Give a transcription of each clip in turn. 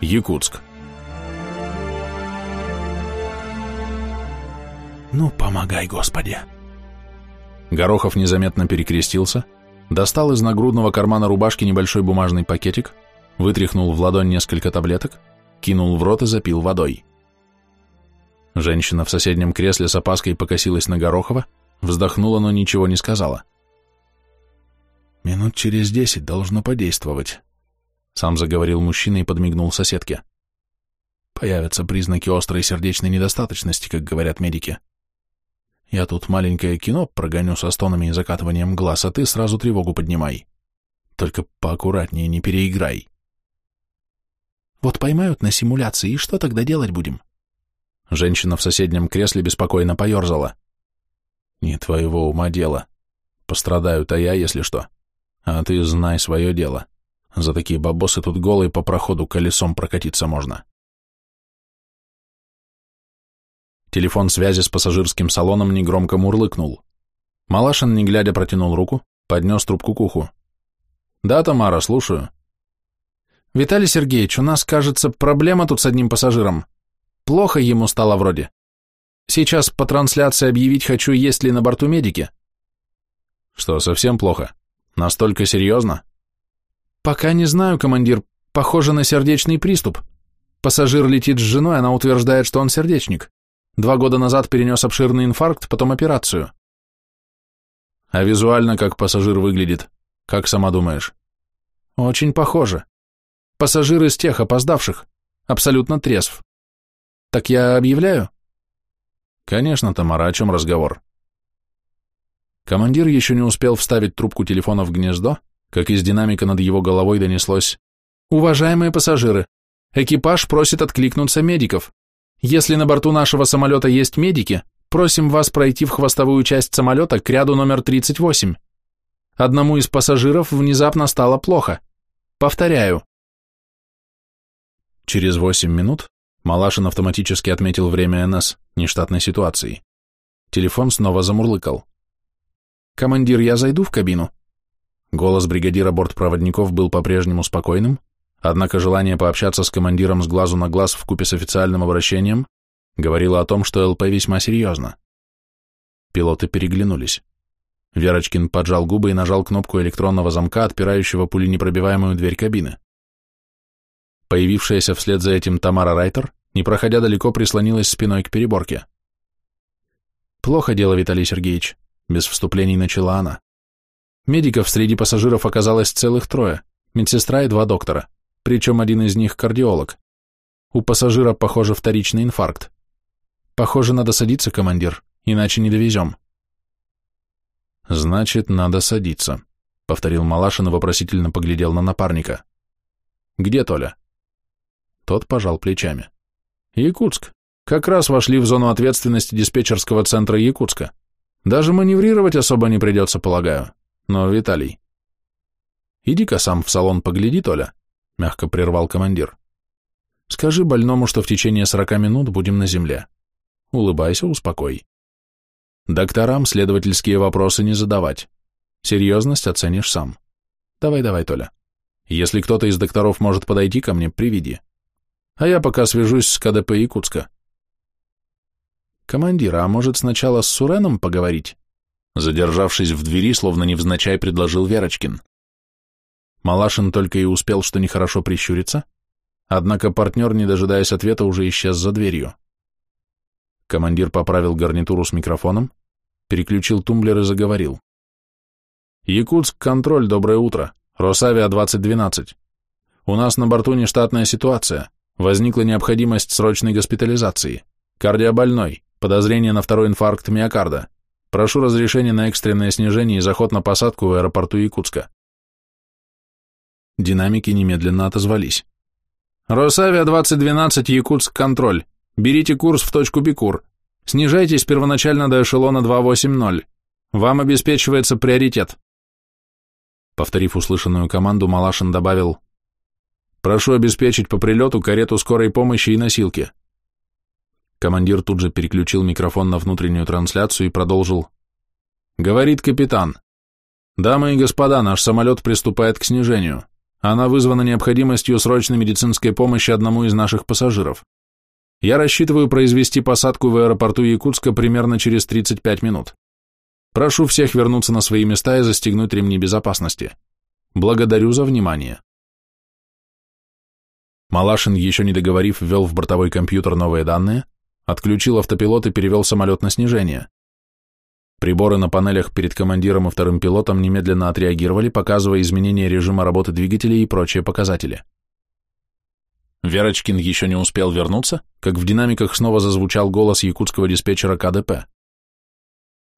Якутск. «Ну, помогай, Господи!» Горохов незаметно перекрестился, достал из нагрудного кармана рубашки небольшой бумажный пакетик, вытряхнул в ладонь несколько таблеток, кинул в рот и запил водой. Женщина в соседнем кресле с опаской покосилась на Горохова, вздохнула, но ничего не сказала. «Минут через десять должно подействовать», — сам заговорил мужчина и подмигнул соседке. «Появятся признаки острой сердечной недостаточности, как говорят медики. Я тут маленькое кино прогоню со стонами и закатыванием глаз, а ты сразу тревогу поднимай. Только поаккуратнее, не переиграй». «Вот поймают на симуляции, и что тогда делать будем?» Женщина в соседнем кресле беспокойно поерзала. «Не твоего ума дело. Пострадаю-то я, если что. А ты знай свое дело. За такие бабосы тут голые по проходу колесом прокатиться можно». Телефон связи с пассажирским салоном негромко мурлыкнул. Малашин, не глядя, протянул руку, поднес трубку к уху. «Да, Тамара, слушаю». «Виталий Сергеевич, у нас, кажется, проблема тут с одним пассажиром. Плохо ему стало вроде. Сейчас по трансляции объявить хочу, есть ли на борту медики. Что, совсем плохо? Настолько серьезно? Пока не знаю, командир. Похоже на сердечный приступ. Пассажир летит с женой, она утверждает, что он сердечник. Два года назад перенес обширный инфаркт, потом операцию. А визуально как пассажир выглядит? Как сама думаешь? Очень похоже. Пассажир из тех опоздавших. Абсолютно трезв. Так я объявляю? Конечно, Тамара, о чем разговор? Командир еще не успел вставить трубку телефона в гнездо, как из динамика над его головой донеслось «Уважаемые пассажиры, экипаж просит откликнуться медиков. Если на борту нашего самолета есть медики, просим вас пройти в хвостовую часть самолета к ряду номер 38. Одному из пассажиров внезапно стало плохо. Повторяю». Через восемь минут Малашин автоматически отметил время НС, нештатной ситуации. Телефон снова замурлыкал. «Командир, я зайду в кабину?» Голос бригадира бортпроводников был по-прежнему спокойным, однако желание пообщаться с командиром с глазу на глаз в купе с официальным обращением говорило о том, что ЛП весьма серьезно. Пилоты переглянулись. Верочкин поджал губы и нажал кнопку электронного замка, отпирающего пуленепробиваемую дверь кабины. Появившаяся вслед за этим Тамара Райтер не проходя далеко, прислонилась спиной к переборке. «Плохо дело, Виталий Сергеевич», — без вступлений начала она. Медиков среди пассажиров оказалось целых трое, медсестра и два доктора, причем один из них кардиолог. У пассажира, похоже, вторичный инфаркт. Похоже, надо садиться, командир, иначе не довезем. Значит, надо садиться, повторил Малашин и вопросительно поглядел на напарника. Где Толя? Тот пожал плечами. Якутск. Как раз вошли в зону ответственности диспетчерского центра Якутска. Даже маневрировать особо не придется, полагаю. Но, Виталий... Иди-ка сам в салон погляди, Толя, мягко прервал командир. Скажи больному, что в течение сорока минут будем на земле. Улыбайся, успокой. Докторам следовательские вопросы не задавать. Серьезность оценишь сам. Давай-давай, Толя. Если кто-то из докторов может подойти ко мне, приведи а я пока свяжусь с КДП Якутска. Командир, а может сначала с Суреном поговорить? Задержавшись в двери, словно невзначай, предложил Верочкин. Малашин только и успел, что нехорошо прищуриться, однако партнер, не дожидаясь ответа, уже исчез за дверью. Командир поправил гарнитуру с микрофоном, переключил тумблер и заговорил. «Якутск, контроль, доброе утро. Росавиа 2012. У нас на борту нештатная ситуация. Возникла необходимость срочной госпитализации. Кардиобольной, подозрение на второй инфаркт миокарда. Прошу разрешения на экстренное снижение и заход на посадку в аэропорту Якутска. Динамики немедленно отозвались. Росавиа 2012, Якутск, контроль. Берите курс в точку Бикур. Снижайтесь первоначально до эшелона 280. Вам обеспечивается приоритет. Повторив услышанную команду, Малашин добавил Прошу обеспечить по прилету карету скорой помощи и носилки. Командир тут же переключил микрофон на внутреннюю трансляцию и продолжил. Говорит капитан. Дамы и господа, наш самолет приступает к снижению. Она вызвана необходимостью срочной медицинской помощи одному из наших пассажиров. Я рассчитываю произвести посадку в аэропорту Якутска примерно через 35 минут. Прошу всех вернуться на свои места и застегнуть ремни безопасности. Благодарю за внимание. Малашин, еще не договорив, ввел в бортовой компьютер новые данные, отключил автопилот и перевел самолет на снижение. Приборы на панелях перед командиром и вторым пилотом немедленно отреагировали, показывая изменение режима работы двигателей и прочие показатели. Верочкин еще не успел вернуться, как в динамиках снова зазвучал голос якутского диспетчера КДП.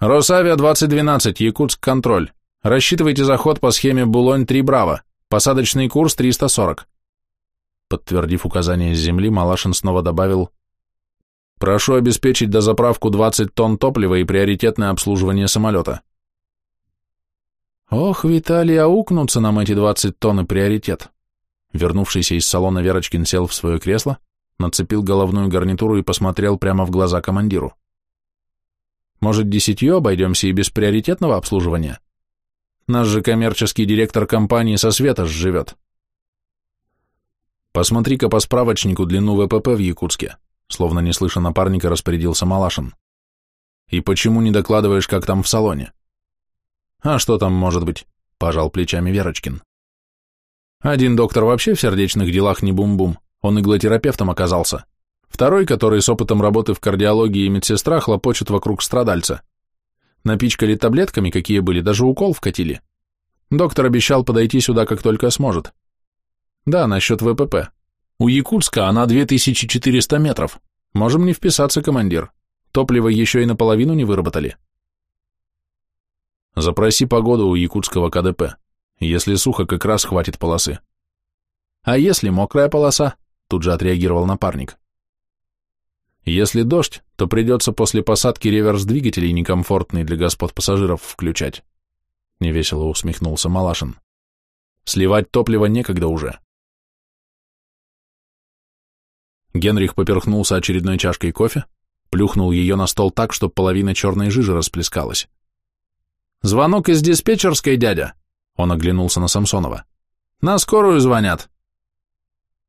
«Росавиа-2012, Якутск, контроль. Рассчитывайте заход по схеме Булонь-3 Браво. Посадочный курс 340». Подтвердив указание с земли, Малашин снова добавил Прошу обеспечить дозаправку 20 тонн топлива и приоритетное обслуживание самолета. Ох, Виталий, аукнутся нам эти 20 тонн и приоритет. Вернувшийся из салона Верочкин сел в свое кресло, нацепил головную гарнитуру и посмотрел прямо в глаза командиру. Может, десятью обойдемся и без приоритетного обслуживания? Наш же коммерческий директор компании со света живет. Посмотри-ка по справочнику длину ВПП в Якутске словно не слыша напарника, распорядился Малашин. «И почему не докладываешь, как там в салоне?» «А что там может быть?» – пожал плечами Верочкин. «Один доктор вообще в сердечных делах не бум-бум, он иглотерапевтом оказался. Второй, который с опытом работы в кардиологии и медсестра, хлопочет вокруг страдальца. Напичкали таблетками, какие были, даже укол вкатили. Доктор обещал подойти сюда, как только сможет. Да, насчет ВПП. У Якутска она 2400 метров. Можем не вписаться, командир. Топливо еще и наполовину не выработали. Запроси погоду у якутского КДП. Если сухо, как раз хватит полосы. А если мокрая полоса? Тут же отреагировал напарник. Если дождь, то придется после посадки реверс двигателей некомфортный для господ пассажиров включать. Невесело усмехнулся Малашин. Сливать топливо некогда уже. Генрих поперхнулся очередной чашкой кофе, плюхнул ее на стол так, что половина черной жижи расплескалась. «Звонок из диспетчерской, дядя!» Он оглянулся на Самсонова. «На скорую звонят!»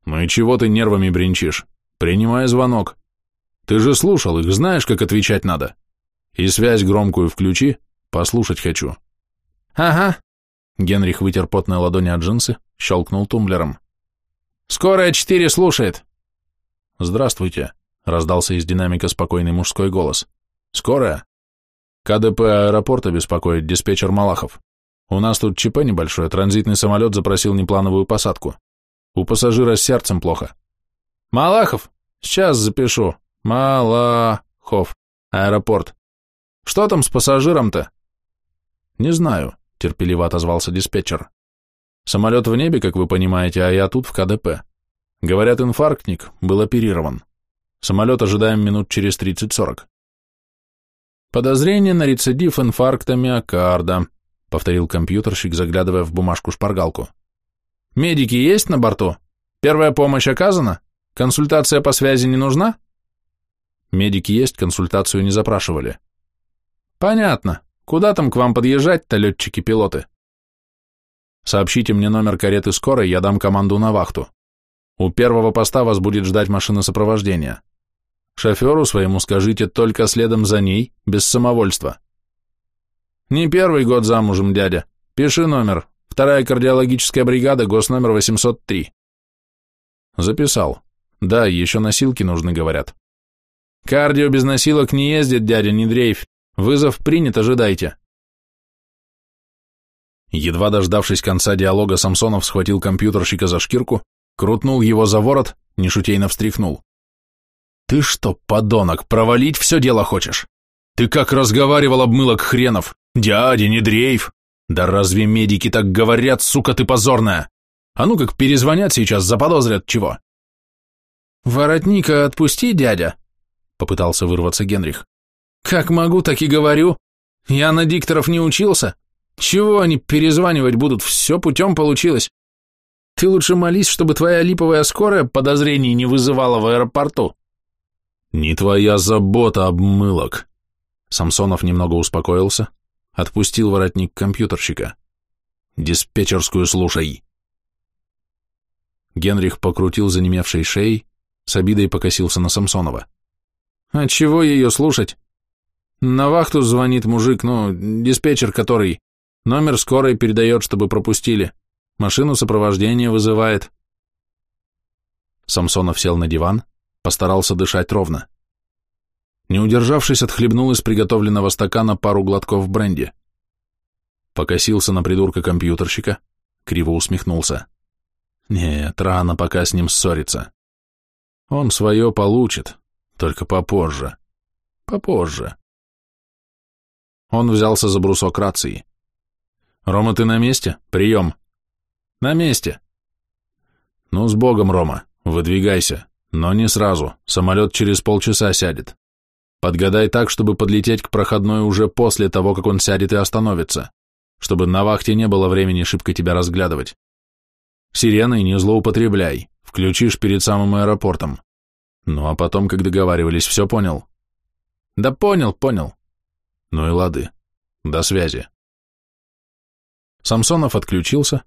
«Ну и чего ты нервами бренчишь? Принимай звонок. Ты же слушал их, знаешь, как отвечать надо. И связь громкую включи, послушать хочу». «Ага». Генрих вытер потные ладони от джинсы, щелкнул тумблером. «Скорая четыре слушает!» «Здравствуйте», — раздался из динамика спокойный мужской голос. «Скорая?» «КДП аэропорта беспокоит диспетчер Малахов. У нас тут ЧП небольшое, транзитный самолет запросил неплановую посадку. У пассажира с сердцем плохо». «Малахов? Сейчас запишу. Малахов. Аэропорт. Что там с пассажиром-то?» «Не знаю», — терпеливо отозвался диспетчер. «Самолет в небе, как вы понимаете, а я тут в КДП. Говорят, инфарктник был оперирован. Самолет ожидаем минут через 30-40. Подозрение на рецидив инфаркта миокарда, повторил компьютерщик, заглядывая в бумажку-шпаргалку. Медики есть на борту? Первая помощь оказана? Консультация по связи не нужна? Медики есть, консультацию не запрашивали. Понятно. Куда там к вам подъезжать-то, летчики-пилоты? Сообщите мне номер кареты скорой, я дам команду на вахту. У первого поста вас будет ждать машина сопровождения. Шоферу своему скажите только следом за ней, без самовольства. Не первый год замужем, дядя. Пиши номер. Вторая кардиологическая бригада, госномер 803. Записал. Да, еще носилки нужны, говорят. Кардио без носилок не ездит, дядя, не дрейф. Вызов принят, ожидайте. Едва дождавшись конца диалога, Самсонов схватил компьютерщика за шкирку, крутнул его за ворот, нешутейно встряхнул. «Ты что, подонок, провалить все дело хочешь? Ты как разговаривал, обмылок хренов? Дядя, не дрейф! Да разве медики так говорят, сука ты позорная? А ну как перезвонят сейчас, заподозрят чего?» «Воротника отпусти, дядя», — попытался вырваться Генрих. «Как могу, так и говорю. Я на дикторов не учился. Чего они перезванивать будут, все путем получилось. Ты лучше молись, чтобы твоя липовая скорая подозрений не вызывала в аэропорту. Не твоя забота, обмылок. Самсонов немного успокоился, отпустил воротник компьютерщика. Диспетчерскую слушай. Генрих покрутил занемевшей шеей, с обидой покосился на Самсонова. «А чего ее слушать? На вахту звонит мужик, ну, диспетчер который. Номер скорой передает, чтобы пропустили. Машину сопровождения вызывает». Самсонов сел на диван, постарался дышать ровно. Не удержавшись, отхлебнул из приготовленного стакана пару глотков бренди. Покосился на придурка-компьютерщика, криво усмехнулся. Нет, рано пока с ним ссориться. Он свое получит, только попозже. Попозже. Он взялся за брусок рации. «Рома, ты на месте? Прием!» «На месте!» «Ну, с Богом, Рома, выдвигайся, но не сразу, самолет через полчаса сядет. Подгадай так, чтобы подлететь к проходной уже после того, как он сядет и остановится, чтобы на вахте не было времени шибко тебя разглядывать. Сиреной не злоупотребляй, включишь перед самым аэропортом. Ну а потом, как договаривались, все понял? Да понял, понял. Ну и лады. До связи. Самсонов отключился,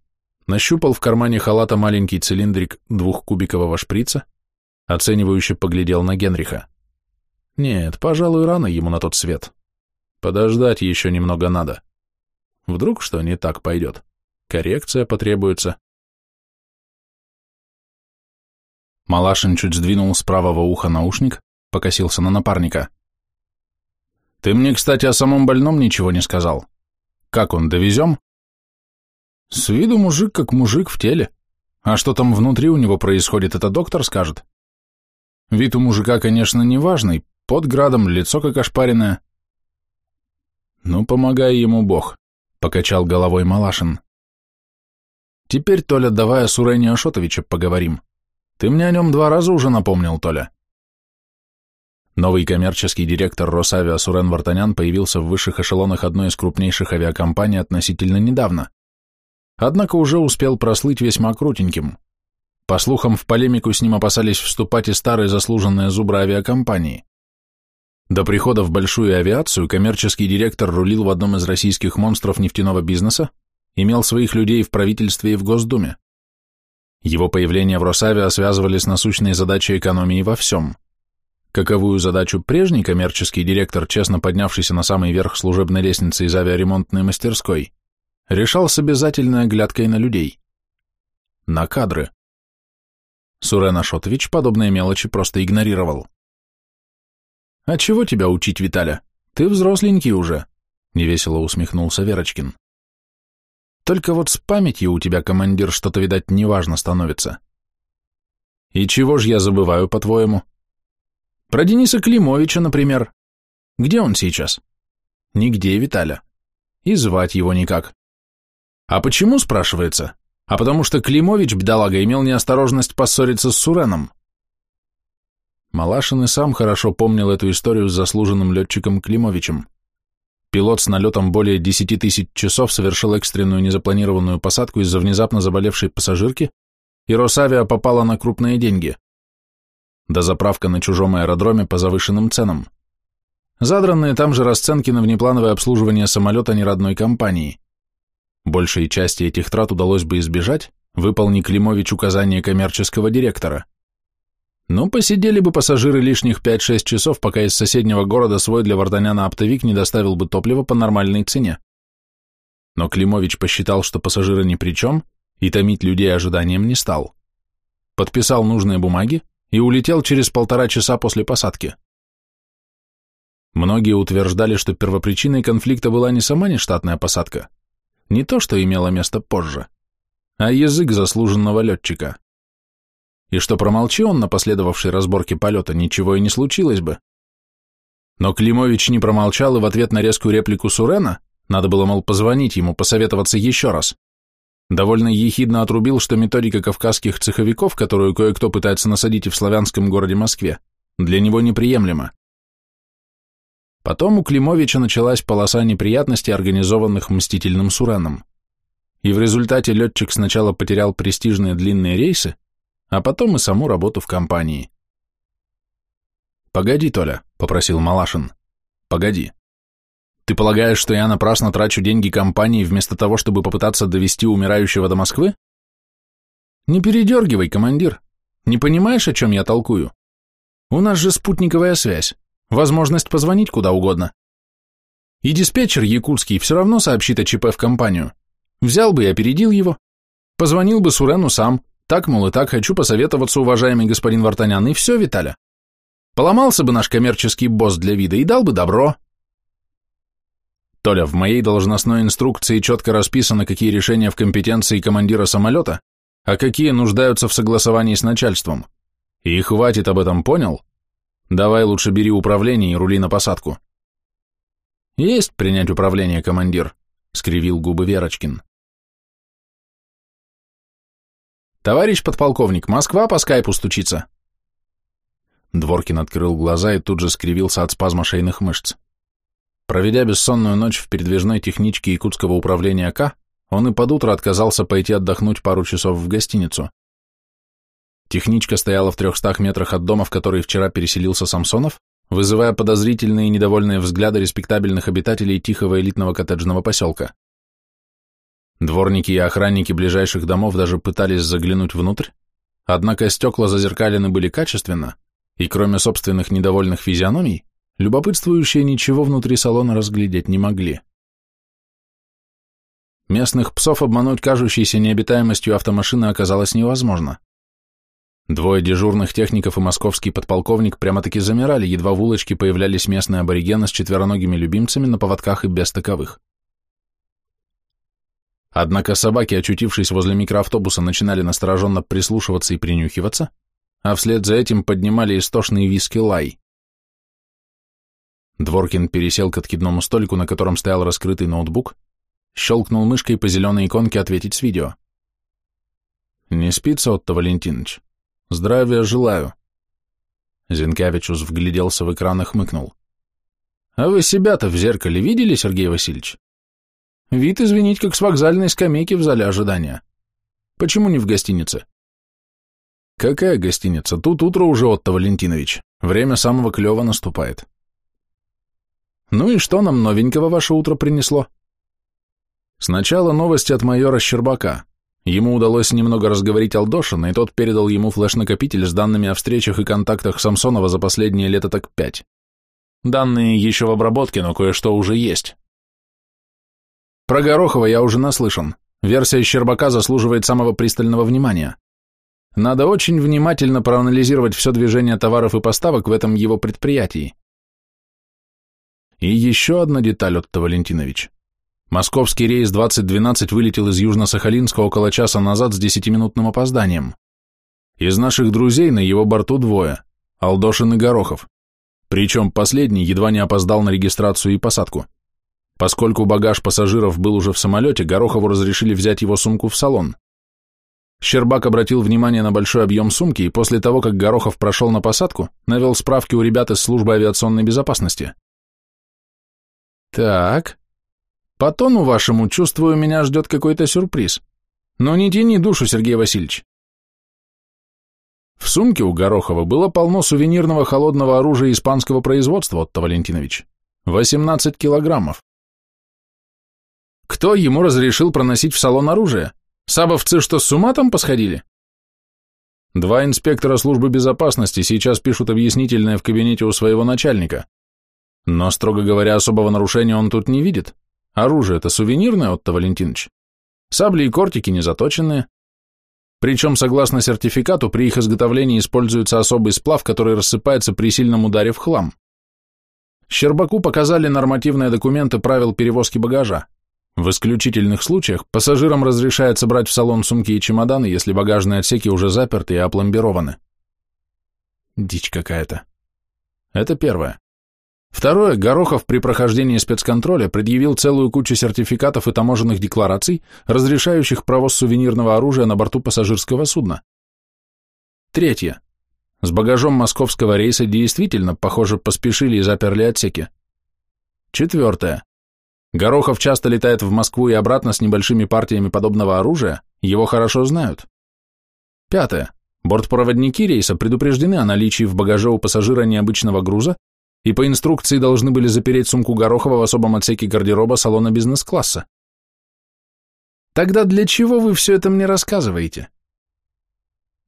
нащупал в кармане халата маленький цилиндрик двухкубикового шприца, оценивающе поглядел на Генриха. Нет, пожалуй, рано ему на тот свет. Подождать еще немного надо. Вдруг что не так пойдет. Коррекция потребуется. Малашин чуть сдвинул с правого уха наушник, покосился на напарника. «Ты мне, кстати, о самом больном ничего не сказал. Как он, довезем?» «С виду мужик как мужик в теле. А что там внутри у него происходит, это доктор скажет. Вид у мужика, конечно, неважный, под градом, лицо как ошпаренное». «Ну, помогай ему Бог», — покачал головой Малашин. «Теперь, Толя, давай о Сурене Ашотовиче поговорим. Ты мне о нем два раза уже напомнил, Толя. Новый коммерческий директор Росавиа Сурен Вартанян появился в высших эшелонах одной из крупнейших авиакомпаний относительно недавно. Однако уже успел прослыть весьма крутеньким. По слухам, в полемику с ним опасались вступать и старые заслуженные зубры авиакомпании. До прихода в большую авиацию коммерческий директор рулил в одном из российских монстров нефтяного бизнеса, имел своих людей в правительстве и в Госдуме. Его появление в Росавиа связывали с насущной задачей экономии во всем. Каковую задачу прежний коммерческий директор, честно поднявшийся на самый верх служебной лестницы из авиаремонтной мастерской, решал с обязательной оглядкой на людей. На кадры. Сурен Ашотович подобные мелочи просто игнорировал. «А чего тебя учить, Виталя? Ты взросленький уже», — невесело усмехнулся Верочкин. Только вот с памятью у тебя, командир, что-то, видать, неважно становится. И чего ж я забываю, по-твоему? Про Дениса Климовича, например. Где он сейчас? Нигде, Виталя. И звать его никак. А почему, спрашивается? А потому что Климович, бедолага, имел неосторожность поссориться с Суреном. Малашин и сам хорошо помнил эту историю с заслуженным летчиком Климовичем. Пилот с налетом более 10 тысяч часов совершил экстренную незапланированную посадку из-за внезапно заболевшей пассажирки, и Росавиа попала на крупные деньги. Дозаправка на чужом аэродроме по завышенным ценам. Задранные там же расценки на внеплановое обслуживание самолета неродной компании. Большей части этих трат удалось бы избежать, выполни Климович указание коммерческого директора. Ну, посидели бы пассажиры лишних 5-6 часов, пока из соседнего города свой для Варданяна оптовик не доставил бы топливо по нормальной цене. Но Климович посчитал, что пассажиры ни при чем, и томить людей ожиданием не стал. Подписал нужные бумаги и улетел через полтора часа после посадки. Многие утверждали, что первопричиной конфликта была не сама нештатная посадка, не то, что имело место позже, а язык заслуженного летчика и что промолчи он на последовавшей разборке полета, ничего и не случилось бы. Но Климович не промолчал и в ответ на резкую реплику Сурена, надо было, мол, позвонить ему, посоветоваться еще раз, довольно ехидно отрубил, что методика кавказских цеховиков, которую кое-кто пытается насадить в славянском городе Москве, для него неприемлема. Потом у Климовича началась полоса неприятностей, организованных мстительным Суреном. И в результате летчик сначала потерял престижные длинные рейсы, а потом и саму работу в компании. «Погоди, Толя», — попросил Малашин. «Погоди. Ты полагаешь, что я напрасно трачу деньги компании вместо того, чтобы попытаться довести умирающего до Москвы? Не передергивай, командир. Не понимаешь, о чем я толкую? У нас же спутниковая связь, возможность позвонить куда угодно. И диспетчер якутский все равно сообщит о ЧП в компанию. Взял бы и опередил его. Позвонил бы Сурену сам. Так, мол, и так хочу посоветоваться, уважаемый господин Вартанян, и все, Виталя. Поломался бы наш коммерческий босс для вида и дал бы добро. Толя, в моей должностной инструкции четко расписано, какие решения в компетенции командира самолета, а какие нуждаются в согласовании с начальством. И хватит об этом, понял? Давай лучше бери управление и рули на посадку. Есть принять управление, командир, скривил губы Верочкин. Товарищ подполковник, Москва по скайпу стучится. Дворкин открыл глаза и тут же скривился от спазма шейных мышц. Проведя бессонную ночь в передвижной техничке Якутского управления К, он и под утро отказался пойти отдохнуть пару часов в гостиницу. Техничка стояла в трехстах метрах от дома, в который вчера переселился Самсонов, вызывая подозрительные и недовольные взгляды респектабельных обитателей тихого элитного коттеджного поселка. Дворники и охранники ближайших домов даже пытались заглянуть внутрь, однако стекла зазеркалены были качественно, и кроме собственных недовольных физиономий, любопытствующие ничего внутри салона разглядеть не могли. Местных псов обмануть кажущейся необитаемостью автомашины оказалось невозможно. Двое дежурных техников и московский подполковник прямо-таки замирали, едва в улочке появлялись местные аборигены с четвероногими любимцами на поводках и без таковых. Однако собаки, очутившись возле микроавтобуса, начинали настороженно прислушиваться и принюхиваться, а вслед за этим поднимали истошный виски лай. Дворкин пересел к откидному столику, на котором стоял раскрытый ноутбук, щелкнул мышкой по зеленой иконке «Ответить с видео». «Не спится, Отто Валентинович? Здравия желаю». Зинкевичус вгляделся в экран и хмыкнул. «А вы себя-то в зеркале видели, Сергей Васильевич? Вид, извинить, как с вокзальной скамейки в зале ожидания. Почему не в гостинице?» «Какая гостиница? Тут утро уже, Отто Валентинович. Время самого клёва наступает». Ну и что нам новенького ваше утро принесло? Сначала новости от майора Щербака. Ему удалось немного разговорить Алдошина, и тот передал ему флеш-накопитель с данными о встречах и контактах Самсонова за последние лето так пять. Данные еще в обработке, но кое-что уже есть. Про Горохова я уже наслышан. Версия Щербака заслуживает самого пристального внимания. Надо очень внимательно проанализировать все движение товаров и поставок в этом его предприятии. И еще одна деталь, Отто Валентинович. Московский рейс 2012 вылетел из Южно-Сахалинска около часа назад с десятиминутным опозданием. Из наших друзей на его борту двое – Алдошин и Горохов. Причем последний едва не опоздал на регистрацию и посадку. Поскольку багаж пассажиров был уже в самолете, Горохову разрешили взять его сумку в салон. Щербак обратил внимание на большой объем сумки и после того, как Горохов прошел на посадку, навел справки у ребят из службы авиационной безопасности. Так. По тону вашему, чувствую, меня ждет какой-то сюрприз. Но не тяни душу, Сергей Васильевич. В сумке у Горохова было полно сувенирного холодного оружия испанского производства, Отто Валентинович. 18 килограммов. Кто ему разрешил проносить в салон оружие? Сабовцы что, с ума там посходили? Два инспектора службы безопасности сейчас пишут объяснительное в кабинете у своего начальника. Но, строго говоря, особого нарушения он тут не видит. Оружие это сувенирное, Отто Валентинович. Сабли и кортики не заточенные. Причем, согласно сертификату, при их изготовлении используется особый сплав, который рассыпается при сильном ударе в хлам. Щербаку показали нормативные документы правил перевозки багажа. В исключительных случаях пассажирам разрешается брать в салон сумки и чемоданы, если багажные отсеки уже заперты и опломбированы. Дичь какая-то. Это первое. Второе, Горохов при прохождении спецконтроля предъявил целую кучу сертификатов и таможенных деклараций, разрешающих провоз сувенирного оружия на борту пассажирского судна. Третье. С багажом московского рейса действительно, похоже, поспешили и заперли отсеки. Четвертое. Горохов часто летает в Москву и обратно с небольшими партиями подобного оружия, его хорошо знают. Пятое. Бортпроводники рейса предупреждены о наличии в багаже у пассажира необычного груза и по инструкции должны были запереть сумку Горохова в особом отсеке гардероба салона бизнес-класса. Тогда для чего вы все это мне рассказываете?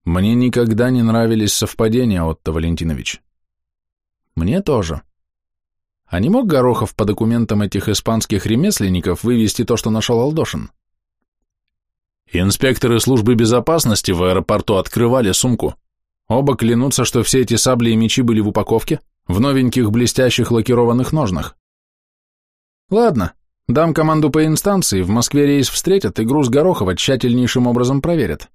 Мне никогда не нравились совпадения, Отто Валентинович. Мне тоже. А не мог Горохов по документам этих испанских ремесленников вывести то, что нашел Алдошин? Инспекторы службы безопасности в аэропорту открывали сумку. Оба клянутся, что все эти сабли и мечи были в упаковке, в новеньких блестящих лакированных ножнах. Ладно, дам команду по инстанции, в Москве рейс встретят и груз Горохова тщательнейшим образом проверят.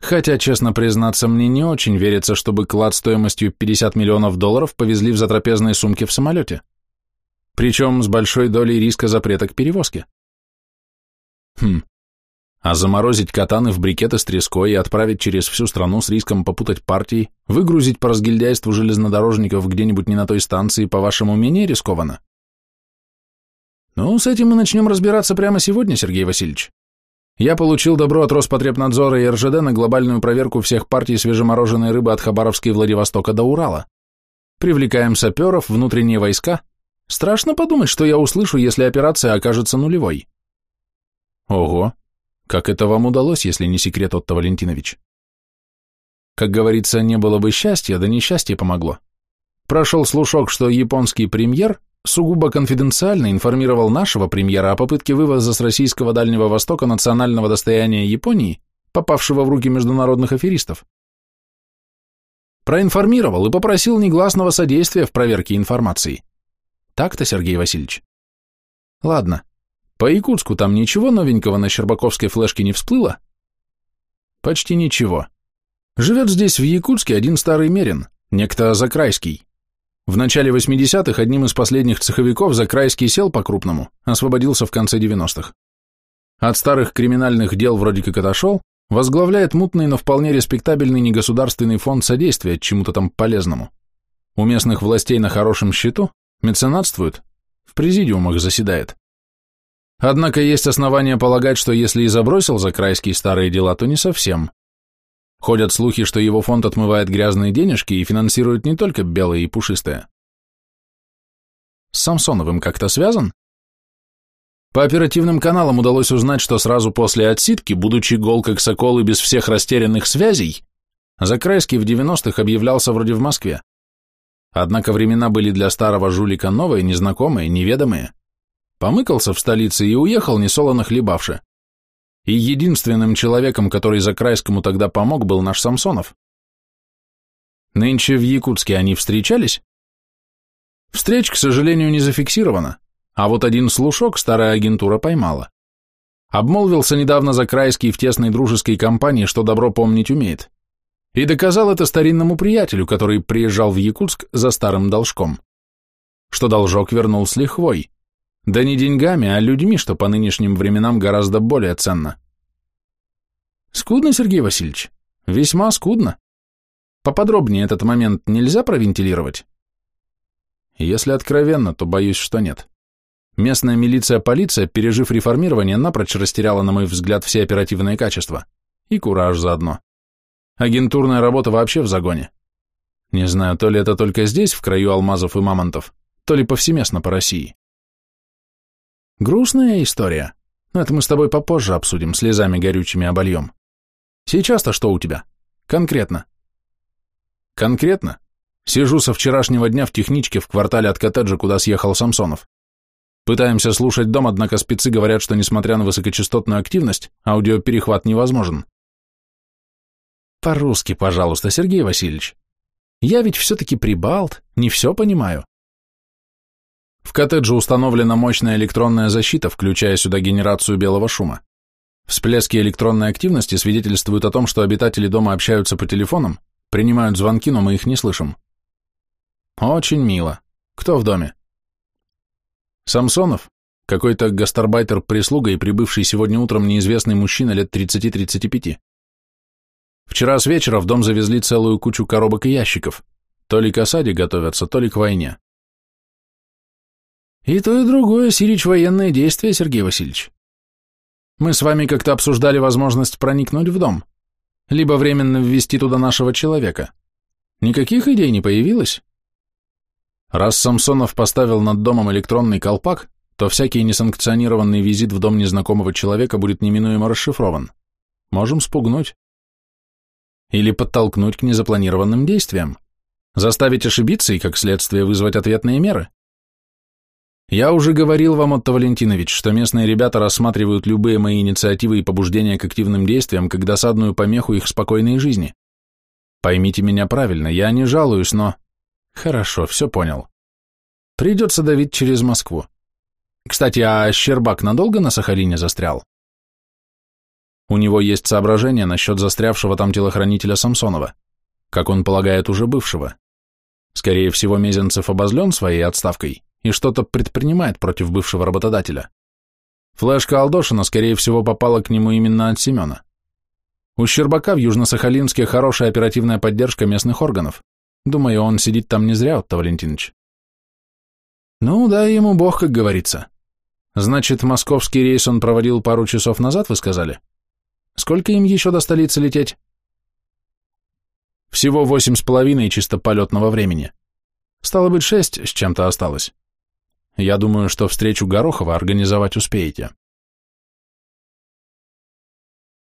Хотя, честно признаться, мне не очень верится, чтобы клад стоимостью 50 миллионов долларов повезли в затрапезной сумке в самолете. Причем с большой долей риска запрета к перевозке. Хм. А заморозить катаны в брикеты с треской и отправить через всю страну с риском попутать партии, выгрузить по разгильдяйству железнодорожников где-нибудь не на той станции, по-вашему, менее рискованно? Ну, с этим мы начнем разбираться прямо сегодня, Сергей Васильевич. Я получил добро от Роспотребнадзора и РЖД на глобальную проверку всех партий свежемороженой рыбы от Хабаровска и Владивостока до Урала. Привлекаем саперов, внутренние войска. Страшно подумать, что я услышу, если операция окажется нулевой. Ого, как это вам удалось, если не секрет, Отто Валентинович? Как говорится, не было бы счастья, да несчастье помогло. Прошел слушок, что японский премьер сугубо конфиденциально информировал нашего премьера о попытке вывоза с российского Дальнего Востока национального достояния Японии, попавшего в руки международных аферистов. Проинформировал и попросил негласного содействия в проверке информации. Так-то, Сергей Васильевич? Ладно, по Якутску там ничего новенького на Щербаковской флешке не всплыло? Почти ничего. Живет здесь в Якутске один старый мерин, некто Закрайский. В начале 80-х одним из последних цеховиков Закрайский сел по-крупному, освободился в конце 90-х. От старых криминальных дел вроде как отошел, возглавляет мутный, но вполне респектабельный негосударственный фонд содействия чему-то там полезному. У местных властей на хорошем счету, меценатствует, в президиумах заседает. Однако есть основания полагать, что если и забросил Закрайский старые дела, то не совсем. Ходят слухи, что его фонд отмывает грязные денежки и финансирует не только белые и пушистые. С Самсоновым как-то связан? По оперативным каналам удалось узнать, что сразу после отсидки, будучи гол как сокол и без всех растерянных связей, Закрайский в 90-х объявлялся вроде в Москве. Однако времена были для старого жулика новые, незнакомые, неведомые. Помыкался в столице и уехал, несолоно хлебавши. И единственным человеком, который Закрайскому тогда помог, был наш Самсонов. Нынче в Якутске они встречались? Встреч, к сожалению, не зафиксировано, а вот один слушок старая агентура поймала. Обмолвился недавно Закрайский в тесной дружеской компании, что добро помнить умеет. И доказал это старинному приятелю, который приезжал в Якутск за старым должком. Что должок вернул с лихвой. Да не деньгами, а людьми, что по нынешним временам гораздо более ценно. Скудно, Сергей Васильевич, весьма скудно. Поподробнее этот момент нельзя провентилировать? Если откровенно, то боюсь, что нет. Местная милиция-полиция, пережив реформирование, напрочь растеряла, на мой взгляд, все оперативные качества. И кураж заодно. Агентурная работа вообще в загоне. Не знаю, то ли это только здесь, в краю алмазов и мамонтов, то ли повсеместно по России. Грустная история. Но это мы с тобой попозже обсудим, слезами горючими обольем. Сейчас-то что у тебя? Конкретно. Конкретно? Сижу со вчерашнего дня в техничке в квартале от коттеджа, куда съехал Самсонов. Пытаемся слушать дом, однако спецы говорят, что несмотря на высокочастотную активность, аудиоперехват невозможен. По-русски, пожалуйста, Сергей Васильевич. Я ведь все-таки прибалт, не все понимаю. В коттедже установлена мощная электронная защита, включая сюда генерацию белого шума. Всплески электронной активности свидетельствуют о том, что обитатели дома общаются по телефонам, принимают звонки, но мы их не слышим. Очень мило. Кто в доме? Самсонов, какой-то гастарбайтер-прислуга и прибывший сегодня утром неизвестный мужчина лет 30-35. Вчера с вечера в дом завезли целую кучу коробок и ящиков. То ли к осаде готовятся, то ли к войне. И то, и другое, Сирич, военное действие, Сергей Васильевич. Мы с вами как-то обсуждали возможность проникнуть в дом, либо временно ввести туда нашего человека. Никаких идей не появилось? Раз Самсонов поставил над домом электронный колпак, то всякий несанкционированный визит в дом незнакомого человека будет неминуемо расшифрован. Можем спугнуть. Или подтолкнуть к незапланированным действиям? Заставить ошибиться и, как следствие, вызвать ответные меры? Я уже говорил вам, Отто Валентинович, что местные ребята рассматривают любые мои инициативы и побуждения к активным действиям как досадную помеху их спокойной жизни. Поймите меня правильно, я не жалуюсь, но... Хорошо, все понял. Придется давить через Москву. Кстати, а Щербак надолго на Сахалине застрял? У него есть соображения насчет застрявшего там телохранителя Самсонова, как он полагает, уже бывшего. Скорее всего, Мезенцев обозлен своей отставкой и что-то предпринимает против бывшего работодателя. Флешка Алдошина, скорее всего, попала к нему именно от Семена. У Щербака в Южно-Сахалинске хорошая оперативная поддержка местных органов. Думаю, он сидит там не зря, Отто Валентинович. Ну, да, ему бог, как говорится. Значит, московский рейс он проводил пару часов назад, вы сказали? Сколько им еще до столицы лететь? Всего восемь с половиной чисто полетного времени. Стало быть, шесть с чем-то осталось. Я думаю, что встречу Горохова организовать успеете.